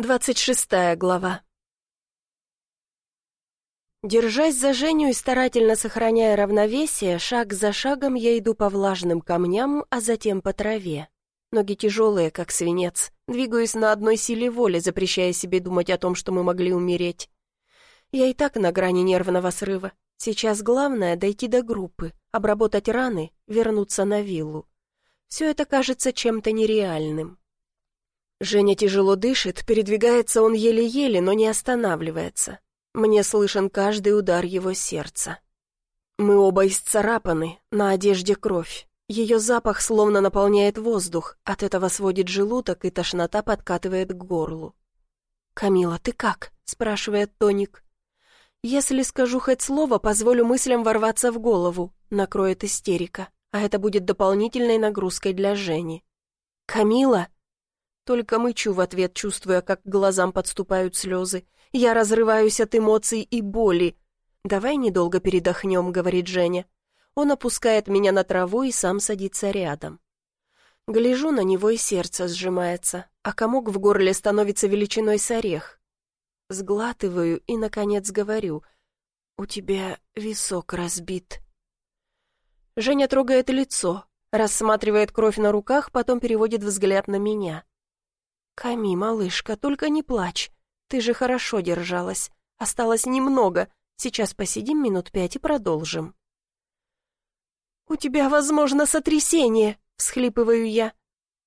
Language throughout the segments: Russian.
Двадцать шестая глава. Держась за Женю и старательно сохраняя равновесие, шаг за шагом я иду по влажным камням, а затем по траве. Ноги тяжелые, как свинец. Двигаюсь на одной силе воли, запрещая себе думать о том, что мы могли умереть. Я и так на грани нервного срыва. Сейчас главное — дойти до группы, обработать раны, вернуться на виллу. Все это кажется чем-то нереальным. Женя тяжело дышит, передвигается он еле-еле, но не останавливается. Мне слышен каждый удар его сердца. Мы оба исцарапаны, на одежде кровь. Ее запах словно наполняет воздух, от этого сводит желудок, и тошнота подкатывает к горлу. «Камила, ты как?» — спрашивает Тоник. «Если скажу хоть слово, позволю мыслям ворваться в голову», — накроет истерика, а это будет дополнительной нагрузкой для Жени. «Камила!» Только мычу в ответ, чувствуя, как к глазам подступают слезы. Я разрываюсь от эмоций и боли. «Давай недолго передохнем», — говорит Женя. Он опускает меня на траву и сам садится рядом. Гляжу на него, и сердце сжимается, а комок в горле становится величиной с орех. Сглатываю и, наконец, говорю. «У тебя висок разбит». Женя трогает лицо, рассматривает кровь на руках, потом переводит взгляд на меня. «Ками, малышка, только не плачь. Ты же хорошо держалась. Осталось немного. Сейчас посидим минут пять и продолжим». «У тебя, возможно, сотрясение», — всхлипываю я.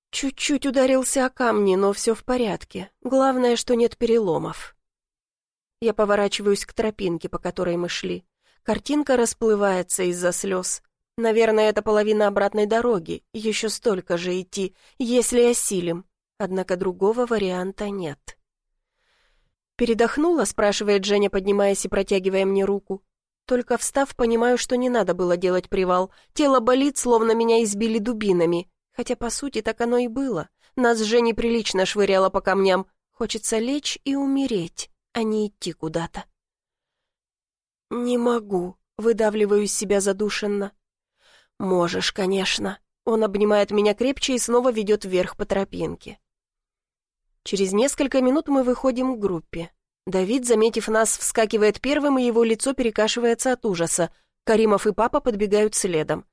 Чуть-чуть ударился о камни, но все в порядке. Главное, что нет переломов. Я поворачиваюсь к тропинке, по которой мы шли. Картинка расплывается из-за слез. Наверное, это половина обратной дороги. Еще столько же идти, если осилим однако другого варианта нет. «Передохнула?» — спрашивает Женя, поднимаясь и протягивая мне руку. Только встав, понимаю, что не надо было делать привал. Тело болит, словно меня избили дубинами. Хотя, по сути, так оно и было. Нас с Женей прилично швыряло по камням. Хочется лечь и умереть, а не идти куда-то. «Не могу», — выдавливаю из себя задушенно. «Можешь, конечно». Он обнимает меня крепче и снова ведет вверх по тропинке. Через несколько минут мы выходим к группе. Давид, заметив нас, вскакивает первым, и его лицо перекашивается от ужаса. Каримов и папа подбегают следом.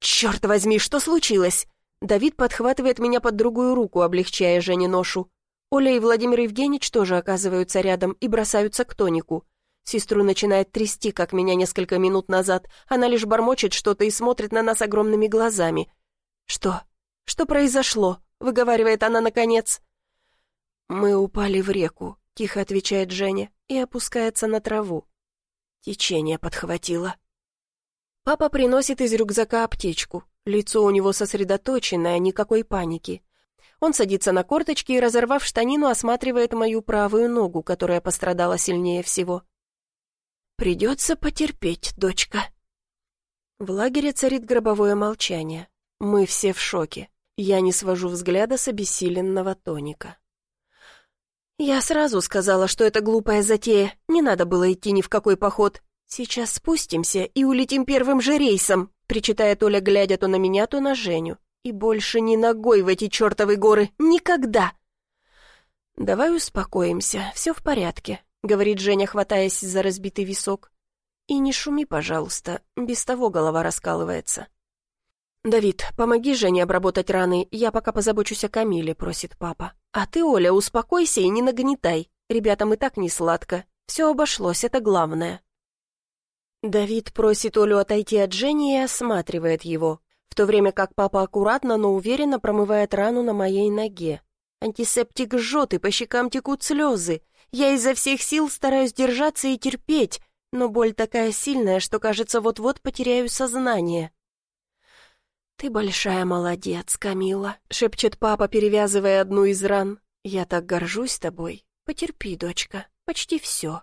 «Черт возьми, что случилось?» Давид подхватывает меня под другую руку, облегчая Жене ношу. Оля и Владимир Евгеньевич тоже оказываются рядом и бросаются к тонику. Сестру начинает трясти, как меня несколько минут назад. Она лишь бормочет что-то и смотрит на нас огромными глазами. «Что? Что произошло?» — выговаривает она наконец. «Мы упали в реку», — тихо отвечает Женя и опускается на траву. Течение подхватило. Папа приносит из рюкзака аптечку. Лицо у него сосредоточенное, никакой паники. Он садится на корточки и, разорвав штанину, осматривает мою правую ногу, которая пострадала сильнее всего. «Придется потерпеть, дочка». В лагере царит гробовое молчание. Мы все в шоке. Я не свожу взгляда с обессиленного тоника. «Я сразу сказала, что это глупая затея. Не надо было идти ни в какой поход. Сейчас спустимся и улетим первым же рейсом», причитает Оля, глядя то на меня, то на Женю. «И больше ни ногой в эти чертовы горы. Никогда!» «Давай успокоимся, все в порядке», — говорит Женя, хватаясь за разбитый висок. «И не шуми, пожалуйста, без того голова раскалывается». «Давид, помоги Жене обработать раны, я пока позабочусь о Камиле», — просит папа. «А ты, Оля, успокойся и не нагнетай. Ребятам и так не сладко. Все обошлось, это главное». Давид просит Олю отойти от Жени и осматривает его, в то время как папа аккуратно, но уверенно промывает рану на моей ноге. Антисептик жжет, и по щекам текут слезы. Я изо всех сил стараюсь держаться и терпеть, но боль такая сильная, что, кажется, вот-вот потеряю сознание. «Ты большая молодец, Камила», — шепчет папа, перевязывая одну из ран. «Я так горжусь тобой. Потерпи, дочка, почти все».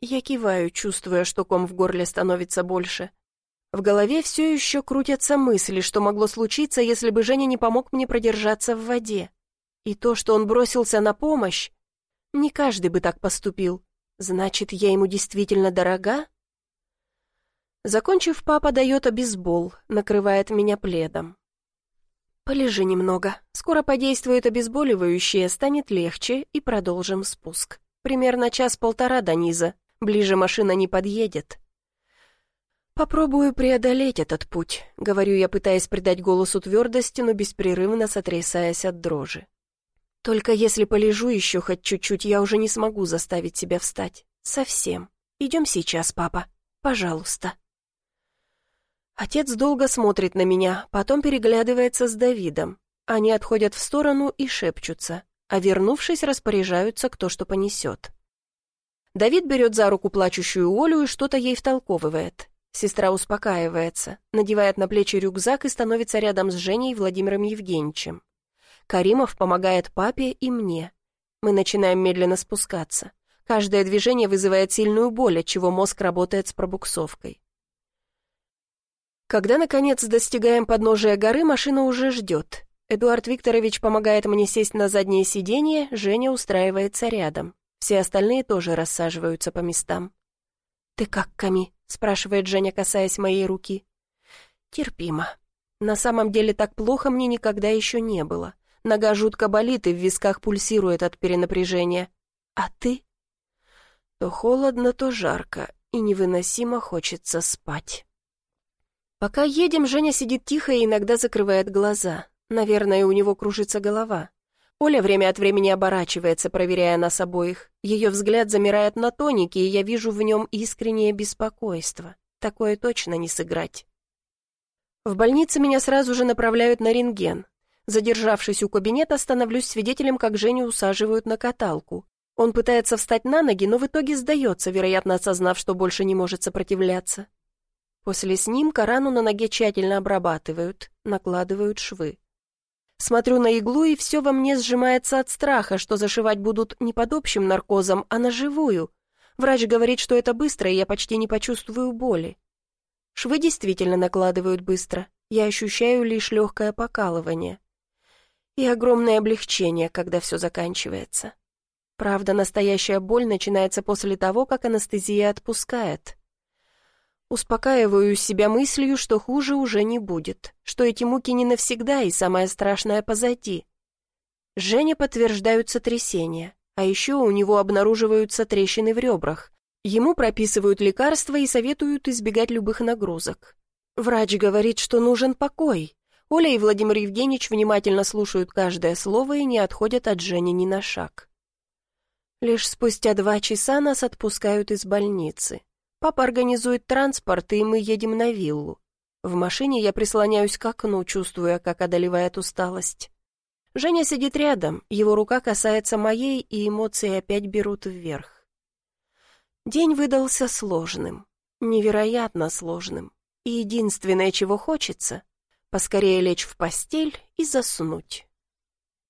Я киваю, чувствуя, что ком в горле становится больше. В голове все еще крутятся мысли, что могло случиться, если бы Женя не помог мне продержаться в воде. И то, что он бросился на помощь, не каждый бы так поступил. Значит, я ему действительно дорога? Закончив, папа дает обезбол, накрывает меня пледом. «Полежи немного. Скоро подействует обезболивающее, станет легче, и продолжим спуск. Примерно час-полтора до низа. Ближе машина не подъедет». «Попробую преодолеть этот путь», — говорю я, пытаясь придать голосу твердости, но беспрерывно сотрясаясь от дрожи. «Только если полежу еще хоть чуть-чуть, я уже не смогу заставить себя встать. Совсем. Идем сейчас, папа. Пожалуйста». Отец долго смотрит на меня, потом переглядывается с Давидом. Они отходят в сторону и шепчутся, а вернувшись, распоряжаются, кто что понесет. Давид берет за руку плачущую Олю и что-то ей втолковывает. Сестра успокаивается, надевает на плечи рюкзак и становится рядом с Женей Владимиром Евгеньевичем. Каримов помогает папе и мне. Мы начинаем медленно спускаться. Каждое движение вызывает сильную боль, от чего мозг работает с пробуксовкой. Когда, наконец, достигаем подножия горы, машина уже ждет. Эдуард Викторович помогает мне сесть на заднее сиденье, Женя устраивается рядом. Все остальные тоже рассаживаются по местам. «Ты как, Ками?» — спрашивает Женя, касаясь моей руки. «Терпимо. На самом деле так плохо мне никогда еще не было. Нога жутко болит и в висках пульсирует от перенапряжения. А ты?» То холодно, то жарко, и невыносимо хочется спать. Пока едем, Женя сидит тихо и иногда закрывает глаза. Наверное, у него кружится голова. Оля время от времени оборачивается, проверяя нас обоих. Ее взгляд замирает на тонике, и я вижу в нем искреннее беспокойство. Такое точно не сыграть. В больнице меня сразу же направляют на рентген. Задержавшись у кабинета, становлюсь свидетелем, как Женю усаживают на каталку. Он пытается встать на ноги, но в итоге сдается, вероятно, осознав, что больше не может сопротивляться. После снимка рану на ноге тщательно обрабатывают, накладывают швы. Смотрю на иглу, и все во мне сжимается от страха, что зашивать будут не под общим наркозом, а на живую. Врач говорит, что это быстро, и я почти не почувствую боли. Швы действительно накладывают быстро. Я ощущаю лишь легкое покалывание. И огромное облегчение, когда все заканчивается. Правда, настоящая боль начинается после того, как анестезия отпускает. Успокаиваю себя мыслью, что хуже уже не будет, что эти муки не навсегда и самое страшное позади. Жене подтверждают сотрясения, а еще у него обнаруживаются трещины в ребрах. Ему прописывают лекарства и советуют избегать любых нагрузок. Врач говорит, что нужен покой. Оля и Владимир Евгеньевич внимательно слушают каждое слово и не отходят от Жени ни на шаг. Лишь спустя два часа нас отпускают из больницы. Папа организует транспорт, и мы едем на виллу. В машине я прислоняюсь к окну, чувствуя, как одолевает усталость. Женя сидит рядом, его рука касается моей, и эмоции опять берут вверх. День выдался сложным, невероятно сложным. И единственное, чего хочется — поскорее лечь в постель и заснуть.